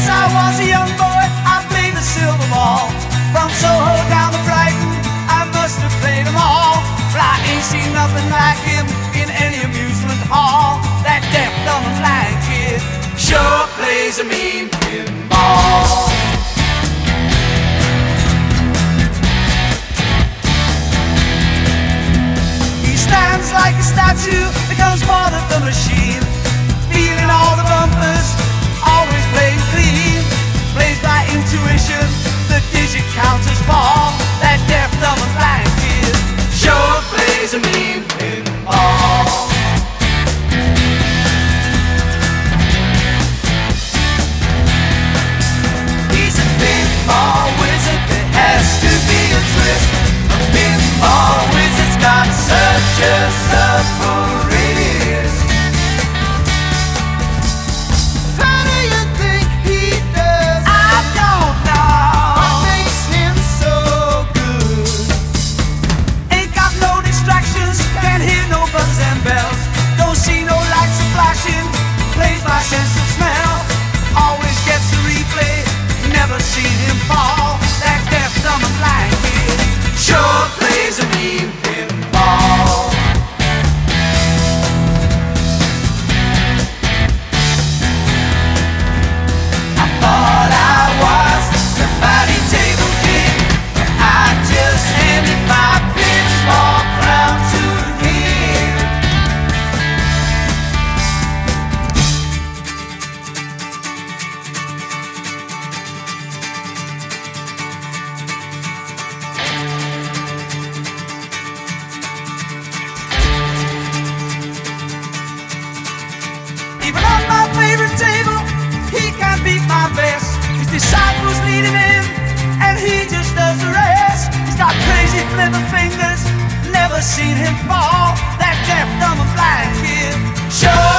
Since I was a young boy, I played the silver ball. From Soho down to Brighton, I must have played them all. But I ain't seen nothing like him in any amusement hall. That deaf, dumb, and blind kid sure plays a mean pinball. He stands like a statue, becomes part of the machine. Feeling all the bumpers, just a fool. Disciples lead him and he just does the rest. He's got crazy flipper fingers, never seen him fall. That deaf, dumb, and blind kid sure